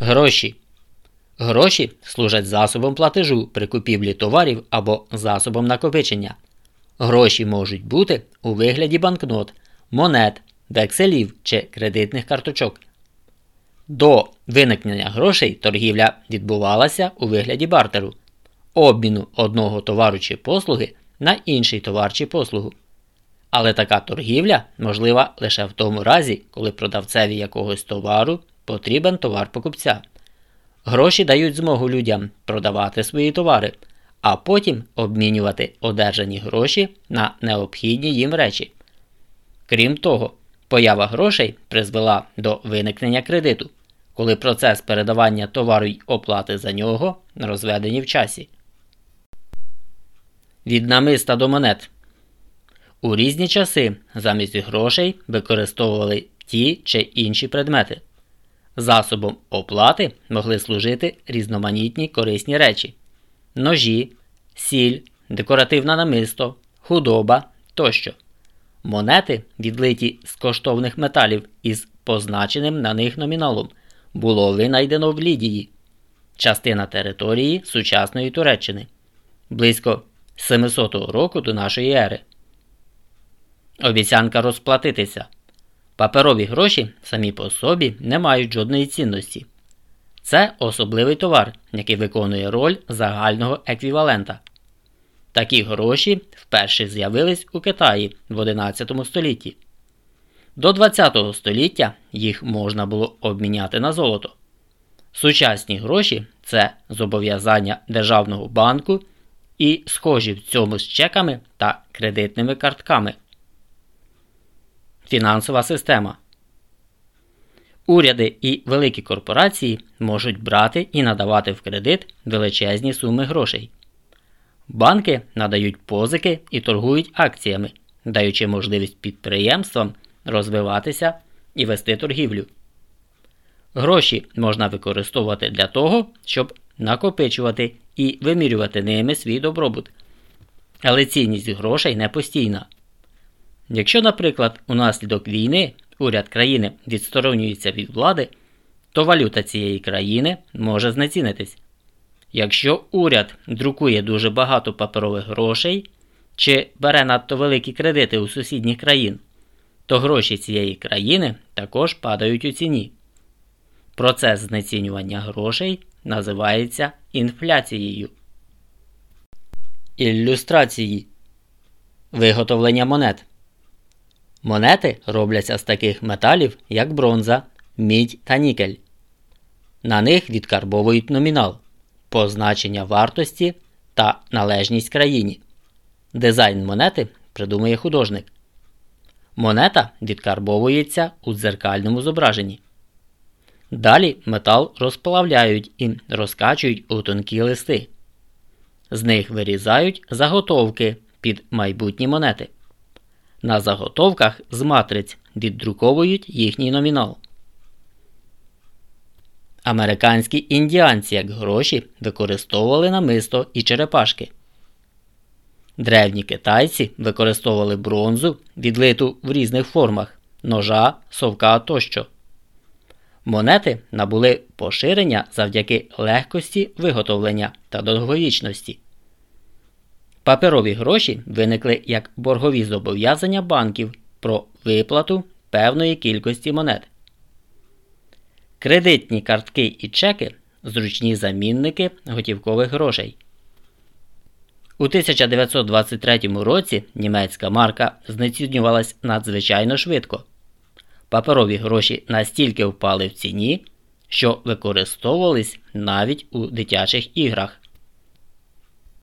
Гроші. Гроші служать засобом платежу при купівлі товарів або засобом накопичення. Гроші можуть бути у вигляді банкнот, монет, векселів чи кредитних карточок. До виникнення грошей торгівля відбувалася у вигляді бартеру, обміну одного товару чи послуги на інший товар чи послугу. Але така торгівля можлива лише в тому разі, коли продавцеві якогось товару потрібен товар покупця. Гроші дають змогу людям продавати свої товари, а потім обмінювати одержані гроші на необхідні їм речі. Крім того, поява грошей призвела до виникнення кредиту, коли процес передавання товару й оплати за нього розведені в часі. Від намиста до монет у різні часи замість грошей використовували ті чи інші предмети. Засобом оплати могли служити різноманітні корисні речі: ножі, сіль, декоративне намисто, худоба тощо. Монети, відлиті з коштовних металів із позначеним на них номіналом, було винайдено в Лідії, частина території сучасної Туреччини близько 700 року до нашої ери. Обіцянка розплатитися. Паперові гроші самі по собі не мають жодної цінності. Це особливий товар, який виконує роль загального еквівалента. Такі гроші вперше з'явились у Китаї в 11 столітті. До 20 століття їх можна було обміняти на золото. Сучасні гроші це зобов'язання державного банку і схожі в цьому з чеками та кредитними картками. Фінансова система. Уряди і великі корпорації можуть брати і надавати в кредит величезні суми грошей. Банки надають позики і торгують акціями, даючи можливість підприємствам розвиватися і вести торгівлю. Гроші можна використовувати для того, щоб накопичувати і вимірювати ними свій добробут. Але цінність грошей не постійна. Якщо, наприклад, унаслідок війни уряд країни відсторонюється від влади, то валюта цієї країни може знецінитись. Якщо уряд друкує дуже багато паперових грошей чи бере надто великі кредити у сусідніх країн, то гроші цієї країни також падають у ціні. Процес знецінювання грошей називається інфляцією. Ілюстрації Виготовлення монет. Монети робляться з таких металів, як бронза, мідь та нікель. На них відкарбовують номінал, позначення вартості та належність країні. Дизайн монети придумує художник. Монета відкарбовується у дзеркальному зображенні. Далі метал розплавляють і розкачують у тонкі листи. З них вирізають заготовки під майбутні монети. На заготовках з матриць віддруковують їхній номінал. Американські індіанці як гроші використовували намисто і черепашки. Древні китайці використовували бронзу, відлиту в різних формах ножа, совка тощо. Монети набули поширення завдяки легкості виготовлення та довговічності. Паперові гроші виникли як боргові зобов'язання банків про виплату певної кількості монет. Кредитні картки і чеки зручні замінники готівкових грошей. У 1923 році німецька марка знецінювалась надзвичайно швидко. Паперові гроші настільки впали в ціні, що використовувались навіть у дитячих іграх.